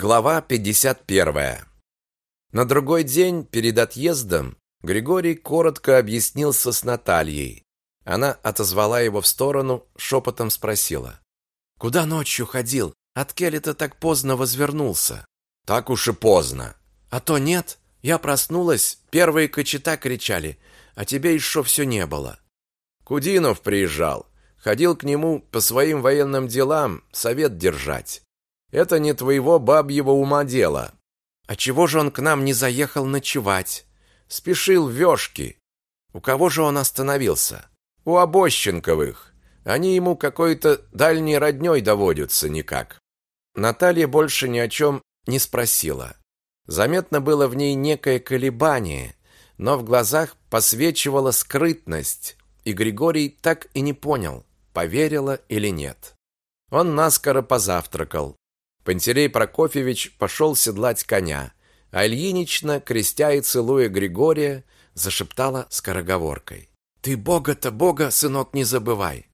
Глава 51. На другой день перед отъездом Григорий коротко объяснился с Натальей. Она отозвала его в сторону, шепотом спросила: "Куда ночью ходил? От Келли-то так поздно возвернулся?" "Так уж и поздно. А то нет, я проснулась, первые кочета кричали, а тебе еще все не было." Кудинов приезжал, ходил к нему по своим военным делам, совет держать. Это не твоего бабьего ума дело. А чего же он к нам не заехал ночевать? Спешил в вёшки. У кого же он остановился? У Обощенковых. Они ему какой-то дальней роднёй доводятся никак. Наталья больше ни о чем не спросила. Заметно было в ней некое колебание, но в глазах посвечивала скрытность, и Григорий так и не понял, поверила или нет. Он наскоро позавтракал, Пантелей Прокофьевич пошел седлать коня, а Ильинична, крестя и целуя Григория, зашептала скороговоркой. «Ты Бога-то, Бога, сынок, не забывай!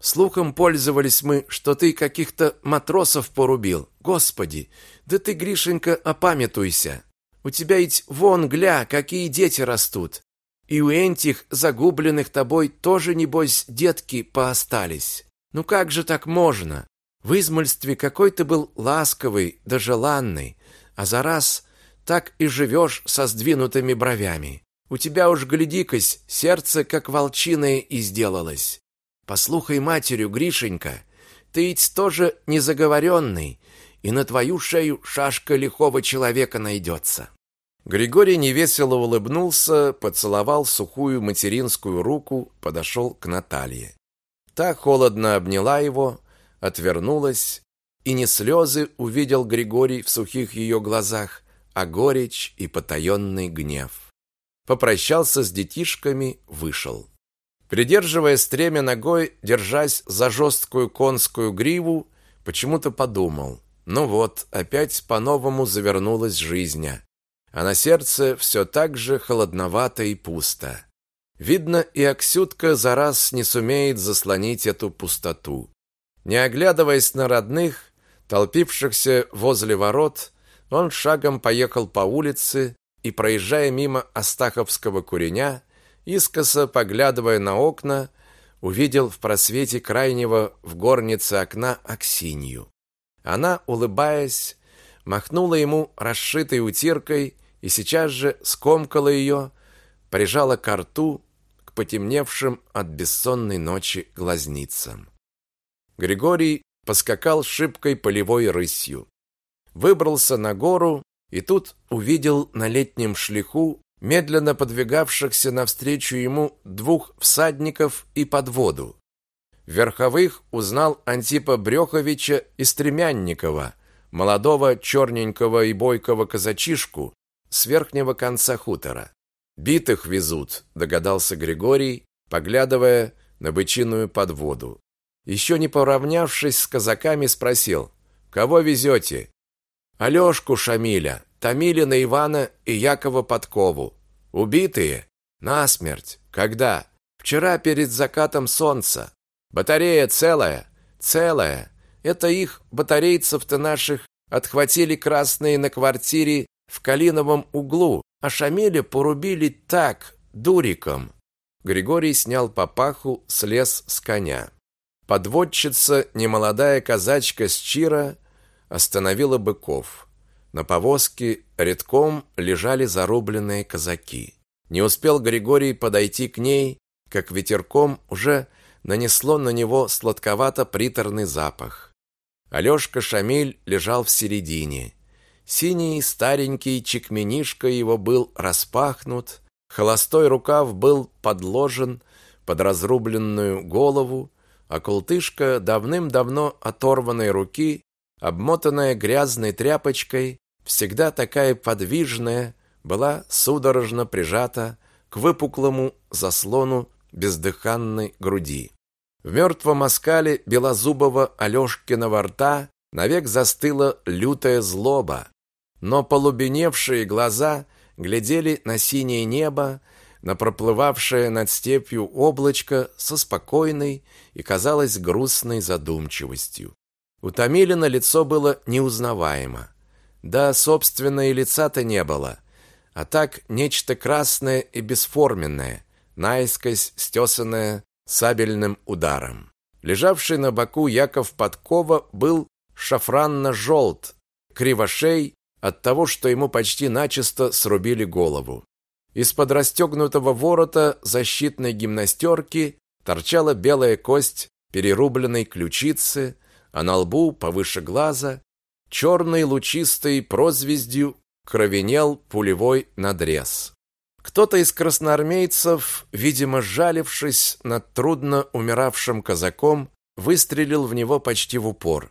Слухом пользовались мы, что ты каких-то матросов порубил. Господи, да ты, Гришенька, опамятуйся! У тебя ведь вон, гля, какие дети растут! И у этих загубленных тобой тоже, небось, детки поостались. Ну как же так можно? В измольстве какой ты был ласковый да желанный, а за раз так и живешь со сдвинутыми бровями. У тебя уж, гляди-кась, сердце как волчиное и сделалось. Послухай матерью, Гришенька, ты ведь тоже незаговоренный, и на твою шею шашка лихого человека найдется. Григорий невесело улыбнулся, поцеловал сухую материнскую руку, подошел к Наталье. Та холодно обняла его, отвернулась, и не слезы увидел Григорий в сухих ее глазах, а горечь и потаенный гнев. Попрощался с детишками, вышел. Придерживая стремя ногой, держась за жесткую конскую гриву, почему-то подумал: ну вот, опять по-новому завернулась жизнь, а на сердце все так же холодновато и пусто. Видно, и Аксютка за раз не сумеет заслонить эту пустоту. Не оглядываясь на родных, толпившихся возле ворот, он шагом поехал по улице и, проезжая мимо Астаховского куреня, искоса поглядывая на окна, увидел в просвете крайнего в горнице окна Аксинью. Она, улыбаясь, махнула ему расшитой утиркой и сейчас же скомкала ее, прижала к рту, к потемневшим от бессонной ночи глазницам. Григорий поскакал шибкой полевой рысью. Выбрался на гору и тут увидел на летнем шлиху медленно подвигавшихся навстречу ему двух всадников и подводу. Верховых узнал Антипа Бреховича и Стремянникова, молодого черненького и бойкого казачишку с верхнего конца хутора. «Битых везут», — догадался Григорий, поглядывая на бычиную подводу. Еще не поравнявшись с казаками, спросил, «Кого везете?» «Алешку Шамиля, Томилина Ивана и Якова Подкову. Убитые? Насмерть. Когда? Вчера перед закатом солнца. Батарея целая? Целая. Это их, батарейцев-то наших, отхватили красные на квартире в Калиновом углу, а Шамиля порубили так, дуриком». Григорий снял папаху, слез с коня. Подводчица, немолодая казачка с Чира, остановила быков. На повозке редком лежали зарубленные казаки. Не успел Григорий подойти к ней, как ветерком уже нанесло на него сладковато-приторный запах. Алешка Шамиль лежал в середине. Синий старенький чекменишка его был распахнут, холостой рукав был подложен под разрубленную голову, а култышка давным-давно оторванной руки, обмотанная грязной тряпочкой, всегда такая подвижная, была судорожно прижата к выпуклому заслону бездыханной груди. В мертвом оскале белозубого Алешкиного рта навек застыла лютая злоба, но полубеневшие глаза глядели на синее небо, на проплывавшее над степью облачко со спокойной и, казалось, грустной задумчивостью. У Томилина лицо было неузнаваемо. Да, собственно, и лица-то не было. А так нечто красное и бесформенное, наискось стесанное сабельным ударом. Лежавший на боку Яков Подкова был шафранно-желт, кривошей от того, что ему почти начисто срубили голову. Из-под расстегнутого ворота защитной гимнастерки торчала белая кость перерубленной ключицы, а на лбу, повыше глаза, черной лучистой прозвездью кровенел пулевой надрез. Кто-то из красноармейцев, видимо, жалившись над трудно умиравшим казаком, выстрелил в него почти в упор,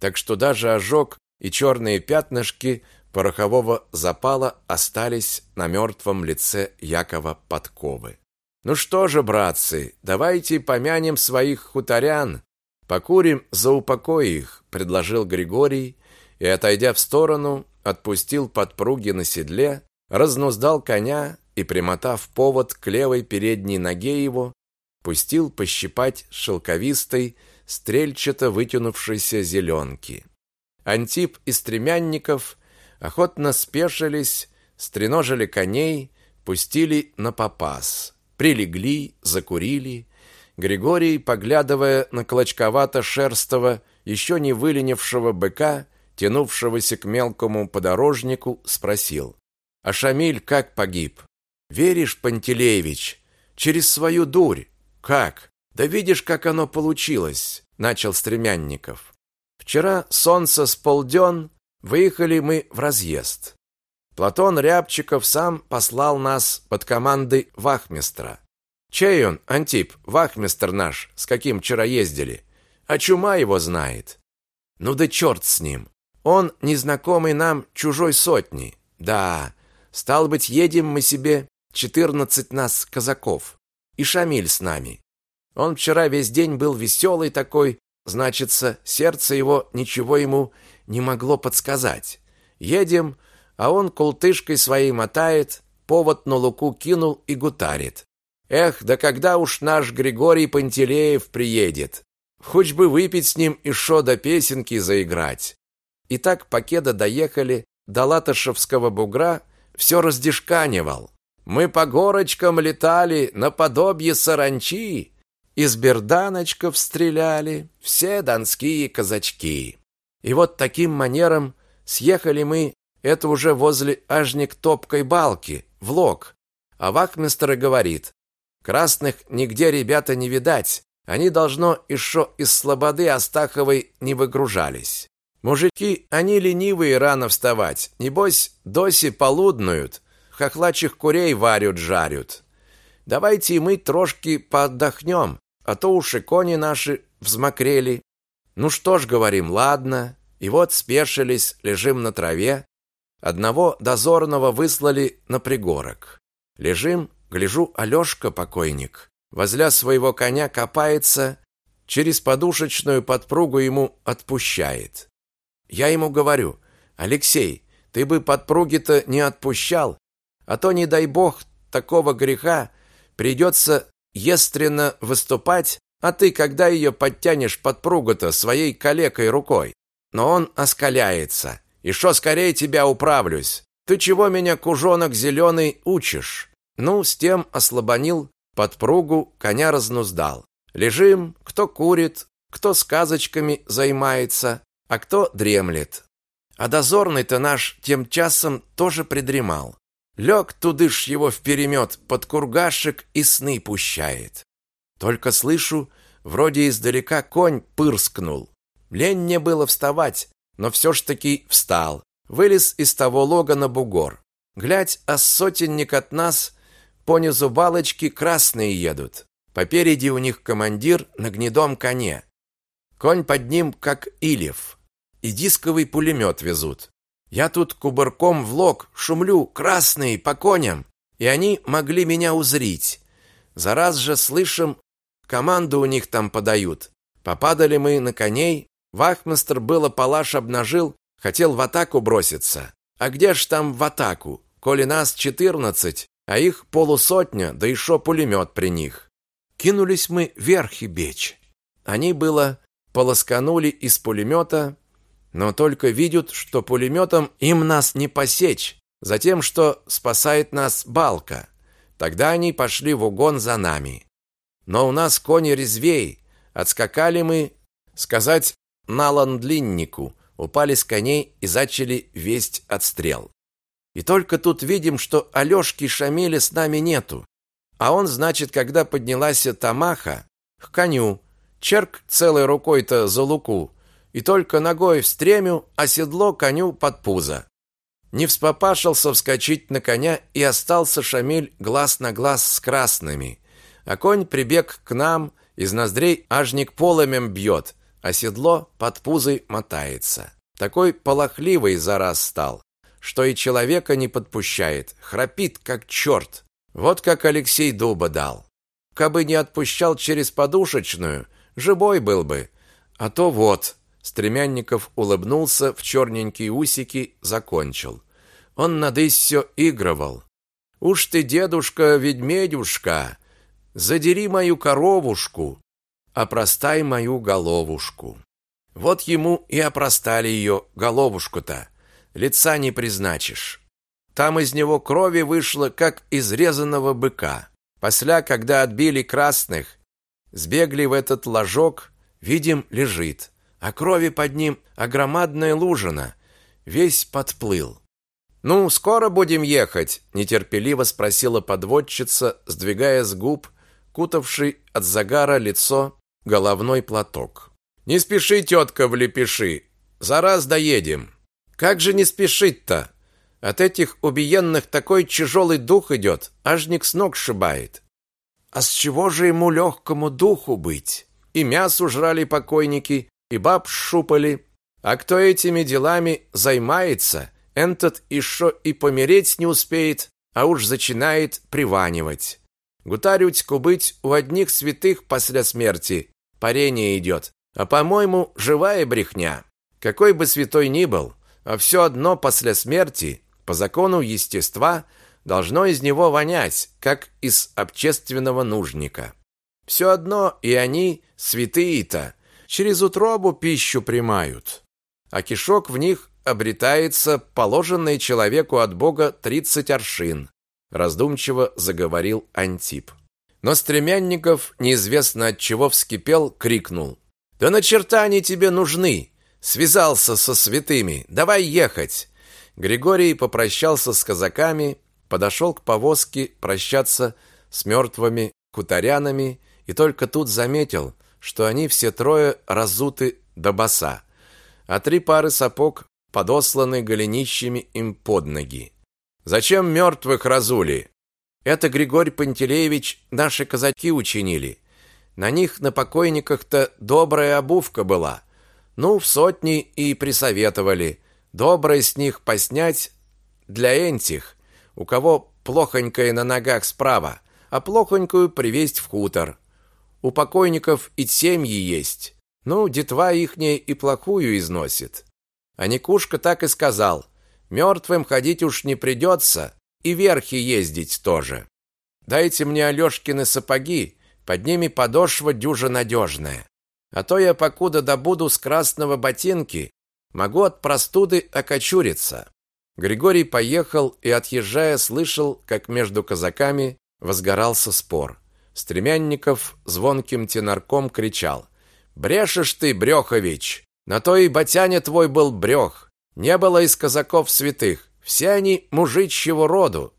так что даже ожог и черные пятнышки порохового запала остались на мертвом лице Якова Подковы. Ну что же, братцы, давайте помянем своих хуторян, покурим за упокой их, предложил Григорий и, отойдя в сторону, отпустил подпруги на седле, разнуздал коня и, примотав повод к левой передней ноге его, пустил пощипать шелковистой, стрельчато вытянувшейся зеленки. Антип и Стремянников охотно спешились, стреножили коней, пустили на попас, прилегли, закурили. Григорий, поглядывая на клочковато-шерстого, еще не выленившего быка, тянувшегося к мелкому подорожнику, спросил. «А Шамиль как погиб?» «Веришь, Пантелеевич, через свою дурь?» «Как?» «Да видишь, как оно получилось», — начал Стремянников. «Вчера солнце с полден, выехали мы в разъезд. Платон Рябчиков сам послал нас под командой вахмистра. Чей он, Антип, вахмистр наш, с каким вчера ездили? А чума его знает. Ну да черт с ним. Он незнакомый нам чужой сотни. Да, стал быть, едем мы себе, четырнадцать нас казаков. И Шамиль с нами. Он вчера весь день был веселый такой, значится, сердце его ничего ему не могло подсказать. Едем, а он култышкой своей мотает, повод на луку кинул и гутарит. Эх, да когда уж наш Григорий Пантелеев приедет? Хоть бы выпить с ним и шо до песенки заиграть. И так покеда доехали до Латышевского бугра, все раздешканивал. Мы по горочкам летали наподобие саранчи, из берданочков стреляли все донские казачки. И вот таким манером съехали мы, это уже возле ажник топкой балки, в лог. А вахмистр говорит, красных нигде ребята не видать, они должно еще из слободы Астаховой не выгружались. Мужики, они ленивые рано вставать. Небось, доси полуднуют, хохлачих курей варят, жарят. Давайте мы трошки поотдохнем, а то уж и кони наши взмокрели. Ну что ж, говорим, ладно. И вот спешились, лежим на траве. Одного дозорного выслали на пригорок. Лежим, гляжу, Алёшка покойник, возле своего коня копается, через подушечную подпругу ему отпущает. Я ему говорю, Алексей, ты бы подпруги-то не отпущал, а то, не дай бог, такого греха придется естренно выступать, а ты когда ее подтянешь подпругу-то своей калекой рукой? Но он оскаляется. И что скорее тебя управлюсь? Ты чего меня, кужонок зеленый, учишь? Ну, с тем ослабонил подпругу, коня разнуздал. Лежим, кто курит, кто сказочками займается, а кто дремлет. А дозорный-то наш тем часом тоже придремал. Лег тудыш его вперемет под кургашек и сны пущает. Только слышу, вроде издалека конь пырскнул. Лень мне было вставать, но все ж таки встал. Вылез из того лога на бугор. Глядь, а сотенник от нас по низу балочки красные едут. Попереди у них командир на гнедом коне. Конь под ним, как илев и дисковый пулемет везут. Я тут кубарком в лог шумлю, красные, по коням, и они могли меня узрить. За раз же слышим, команду у них там подают. Попадали мы на коней, вахмистр было палаш обнажил, хотел в атаку броситься. А где ж там в атаку, коли нас четырнадцать, а их полусотня, да еще пулемет при них. Кинулись мы вверх и бечь. Они было полосканули из пулемета, но только видят, что пулеметом им нас не посечь, затем, что спасает нас балка. Тогда они пошли в угон за нами. Но у нас кони резвей, отскакали мы, сказать, на ландлиннику, упали с коней и зачали весть отстрел. И только тут видим, что Алёшки Шамиля с нами нету. А он, значит, когда поднялась Тамаха, к коню, черк целой рукой-то за луку, и только ногой в стремю, а седло коню под пузо. Не вспопашился вскочить на коня, и остался Шамиль глаз на глаз с красными. А конь прибег к нам, из ноздрей ажник полымем бьет, а седло под пузой мотается. Такой полохливый за раз стал, что и человека не подпущает, храпит как черт. Вот как Алексей дуба дал. Кабы не отпущал через подушечную, живой был бы. А то вот, Стремянников улыбнулся в черненькие усики, закончил. Он надысь все игрывал. Уж ты, дедушка, ведмедюшка, задери мою коровушку, опростай мою головушку. Вот ему и опростали ее головушку-то. Лица не призначишь. Там из него крови вышло, как из резаного быка. После, когда отбили красных, сбегли в этот ложок, видим, лежит а крови под ним огромадная лужина, весь подплыл. Ну, скоро будем ехать, нетерпеливо спросила подводчица, сдвигая с губ кутавший от загара лицо головной платок. Не спеши, тетка, влепиши. За раз доедем. Как же не спешить-то? От этих убиенных такой тяжелый дух идет, ажник с ног сшибает. А с чего же ему легкому духу быть? И мясо жрали покойники, и баб шупали. А кто этими делами займается, этот еще и помереть не успеет, а уж начинает приванивать. Гутарють кубыть у одних святых после смерти. Парение идет, а, по-моему, живая брехня. Какой бы святой ни был, а все одно после смерти, по закону естества, должно из него вонять, как из общественного нужника. Все одно и они святые-то, через утробу пищу примают, а кишок в них обретается положенный человеку от Бога тридцать аршин, раздумчиво заговорил Антип. Но Стремянников, неизвестно от чего вскипел, крикнул: "Да на черта они тебе нужны! Связался со святыми, давай ехать!" Григорий попрощался с казаками, подошел к повозке прощаться с мертвыми кутарянами и только тут заметил, что они все трое разуты до боса, а три пары сапог подосланы голенищами им под ноги. Зачем мертвых разули? Это Григорий Пантелеевич наши казаки учинили. На них на покойниках-то добрая обувка была. Ну, в сотни и присоветовали. Доброе с них поснять для энтих, у кого плохонькое на ногах справа, а плохонькую привезть в хутор. У покойников и семьи есть. Ну, детва ихняя и плохую износит. А Никушка так и сказал. Мертвым ходить уж не придется, и верхи ездить тоже. Дайте мне Алешкины сапоги, под ними подошва дюжа надежная. А то я покуда добуду с красного ботинки, могу от простуды окочуриться. Григорий поехал и, отъезжая, слышал, как между казаками возгорался спор. Стремянников звонким тенорком кричал. «Брешешь ты, Брехович! На то и батяня твой был брех. Не было из казаков святых. Все они мужичьего роду.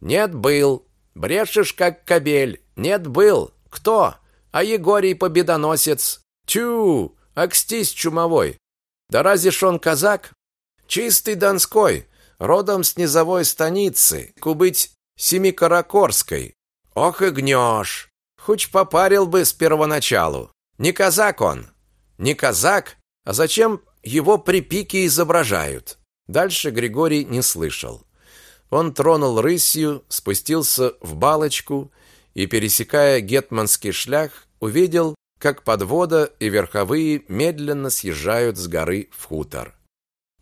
Нет, был. Брешешь, как кобель. Нет, был. Кто? А Егорий победоносец. Тю, акстись чумовой. Да разве ж он казак? Чистый донской, родом с низовой станицы, кубыть Семикаракорской. Ох и гнешь! Хоть попарил бы с первоначалу. Не казак он. Не казак, а зачем его при пике изображают? Дальше Григорий не слышал. Он тронул рысью, спустился в балочку и, пересекая гетманский шлях, увидел, как подвода и верховые медленно съезжают с горы в хутор.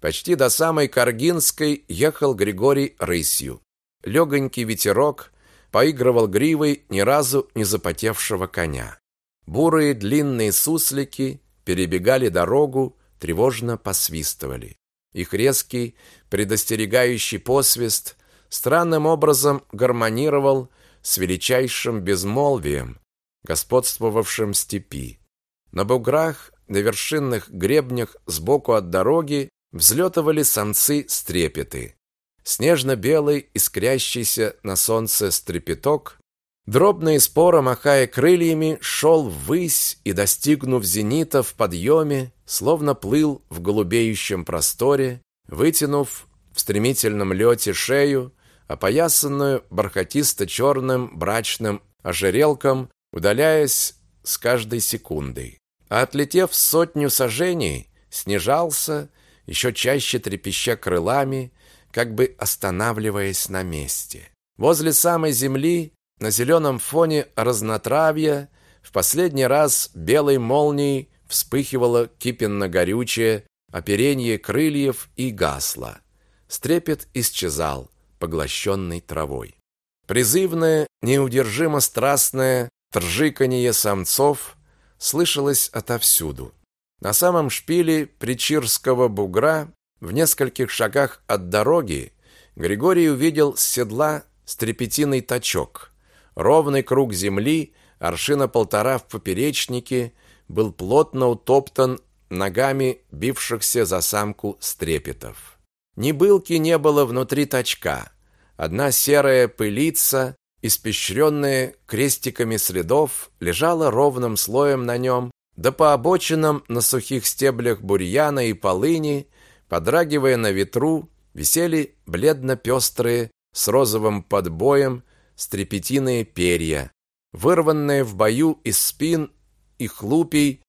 Почти до самой Каргинской ехал Григорий рысью. Легонький ветерок поигрывал гривой ни разу не запотевшего коня. Бурые длинные суслики перебегали дорогу, тревожно посвистывали. Их резкий, предостерегающий посвист странным образом гармонировал с величайшим безмолвием, господствовавшим степи. На буграх, на вершинных гребнях сбоку от дороги взлетывали самцы-стрепеты. Снежно-белый, искрящийся на солнце стрепеток, дробно и споро махая крыльями, шел ввысь и, достигнув зенита в подъеме, словно плыл в голубеющем просторе, вытянув в стремительном лете шею, опоясанную бархатисто-черным брачным ожерелком, удаляясь с каждой секундой. А отлетев сотню сажений, снижался, еще чаще трепеща крылами, как бы останавливаясь на месте. Возле самой земли, на зеленом фоне разнотравья, в последний раз белой молнией вспыхивало кипенно-горючее оперение крыльев и гасло. Стрепет исчезал, поглощенный травой. Призывное, неудержимо страстное тржиканье самцов слышалось отовсюду. На самом шпиле Причирского бугра, в нескольких шагах от дороги, Григорий увидел с седла стрепетиный точок. Ровный круг земли, аршина полтора в поперечнике, был плотно утоптан ногами бившихся за самку стрепетов. Ни былки не было внутри точка. Одна серая пылица, испещренная крестиками следов, лежала ровным слоем на нем, да по обочинам на сухих стеблях бурьяна и полыни, подрагивая на ветру, висели бледно-пестрые с розовым подбоем стрепетиные перья, вырванные в бою из спин и хлупей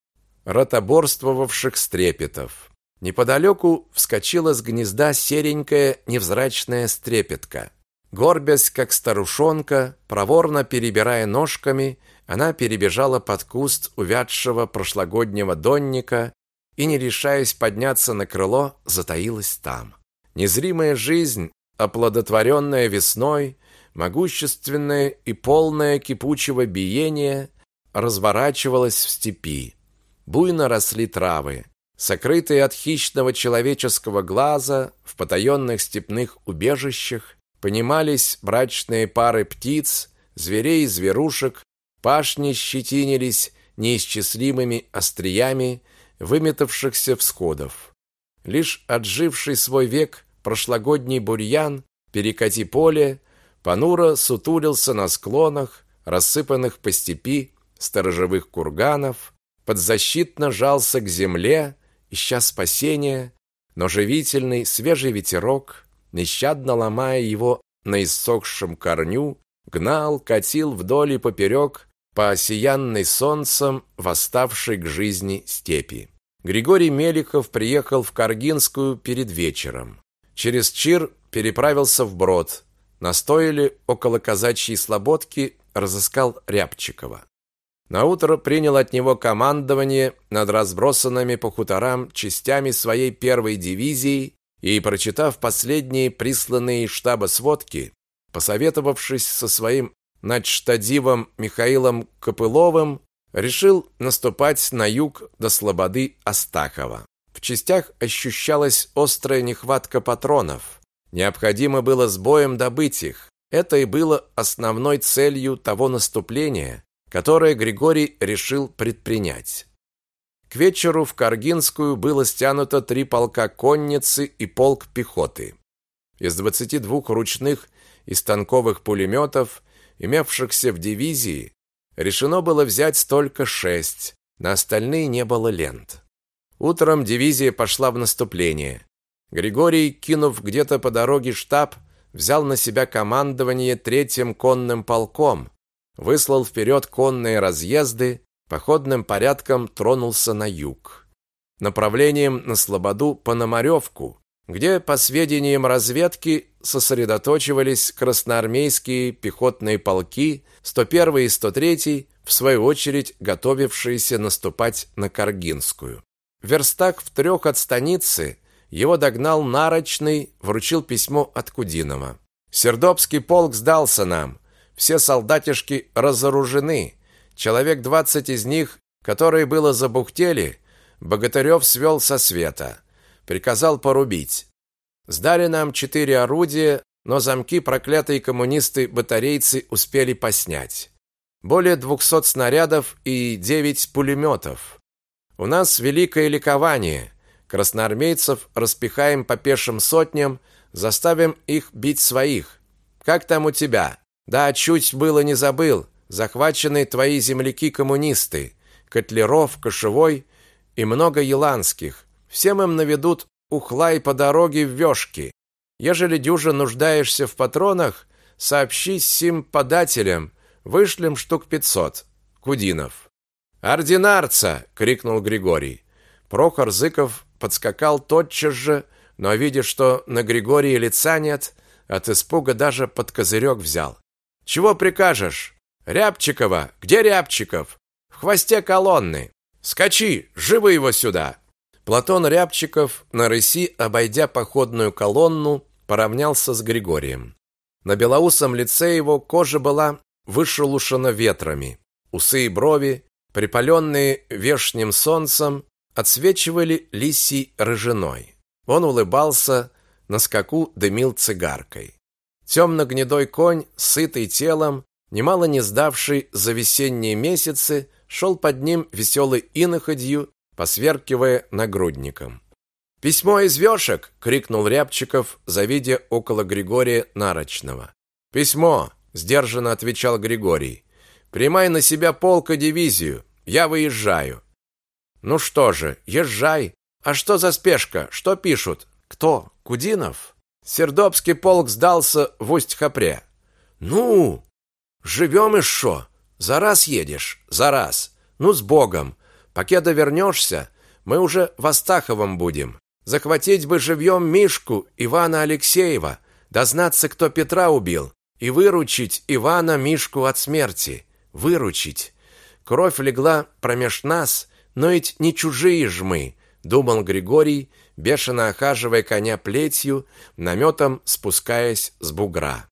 ротоборствовавших стрепетов. Неподалеку вскочила с гнезда серенькая невзрачная стрепетка. Горбясь, как старушонка, проворно перебирая ножками, она перебежала под куст увядшего прошлогоднего донника и, не решаясь подняться на крыло, затаилась там. Незримая жизнь, оплодотворенная весной, могущественная и полная кипучего биения, разворачивалась в степи. Буйно росли травы. Сокрытые от хищного человеческого глаза в потаенных степных убежищах понимались брачные пары птиц, зверей и зверушек, пашни щетинились неисчислимыми остриями выметавшихся всходов. Лишь отживший свой век прошлогодний бурьян, перекати поле, понуро сутулился на склонах, рассыпанных по степи сторожевых курганов, подзащитно жался к земле, ища спасения, но живительный свежий ветерок, нещадно ломая его на иссохшем корню, гнал, катил вдоль и поперек по осиянной солнцем восставшей к жизни степи. Григорий Меликов приехал в Каргинскую перед вечером. Через Чир переправился в Брод. На стойле около казачьей слободки разыскал Рябчикова. Наутро принял от него командование над разбросанными по хуторам частями своей первой дивизии и, прочитав последние присланные из штаба сводки, посоветовавшись со своим начштадивом Михаилом Копыловым, решил наступать на юг до слободы Астахова. В частях ощущалась острая нехватка патронов. Необходимо было с боем добыть их. Это и было основной целью того наступления, которое Григорий решил предпринять. К вечеру в Каргинскую было стянуто три полка конницы и полк пехоты. Из 22 ручных и станковых пулеметов, имевшихся в дивизии, решено было взять только шесть, на остальные не было лент. Утром дивизия пошла в наступление. Григорий, кинув где-то по дороге штаб, взял на себя командование третьим конным полком, выслал вперед конные разъезды, походным порядком тронулся на юг. Направлением на Слободу по Намаревку, где, по сведениям разведки, сосредоточивались красноармейские пехотные полки 101 и 103, в свою очередь готовившиеся наступать на Каргинскую. Верстак в трех от станицы его догнал Нарочный, вручил письмо от Кудинова. «Сердобский полк сдался нам. Все солдатишки разоружены. Человек двадцать из них, которые было забухтели, Богатырев свел со света. Приказал порубить. Сдали нам четыре орудия, но замки проклятые коммунисты-батарейцы успели поснять. Более двухсот снарядов и девять пулеметов. У нас великое ликование. Красноармейцев распихаем по пешим сотням, заставим их бить своих. Как там у тебя? Да, чуть было не забыл. Захвачены твои земляки-коммунисты. Котлеров, Кошевой и много еланских. Всем им наведут ухлай по дороге в вёшки. Ежели дюже нуждаешься в патронах, сообщи сим подателям, вышлем штук пятьсот. Кудинов. «Ординарца!» — крикнул Григорий. Прохор Зыков подскакал тотчас же, но, видя, что на Григории лица нет, от испуга даже под козырек взял. «Чего прикажешь?» «Рябчикова! Где Рябчиков?» «В хвосте колонны!» «Скачи! Живо его сюда!» Платон Рябчиков на рыси, обойдя походную колонну, поравнялся с Григорием. На белоусом лице его кожа была вышелушена ветрами. Усы и брови, припаленные вешним солнцем, отсвечивали лисий рыжиной. Он улыбался, на скаку дымил цигаркой. Темно-гнедой конь, сытый телом, немало не сдавший за весенние месяцы, шел под ним веселой иноходью, посверкивая нагрудником. «Письмо из вешек!» — крикнул Рябчиков, завидя около Григория Нарочного. «Письмо!» — сдержанно отвечал Григорий. «Примай на себя полка дивизию. Я выезжаю». «Ну что же, езжай. А что за спешка? Что пишут? Кто? Кудинов?» Сердобский полк сдался в Усть-Хапре. «Ну, живем и шо? За раз едешь? За раз. Ну, с Богом. Покеда вернешься, мы уже в Астаховом будем. Захватить бы живьем Мишку, Ивана Алексеева, дознаться, кто Петра убил, и выручить Ивана Мишку от смерти. Выручить. Кровь легла промеж нас, но ведь не чужие ж мы, думал Григорий, бешено охаживая коня плетью, наметом спускаясь с бугра.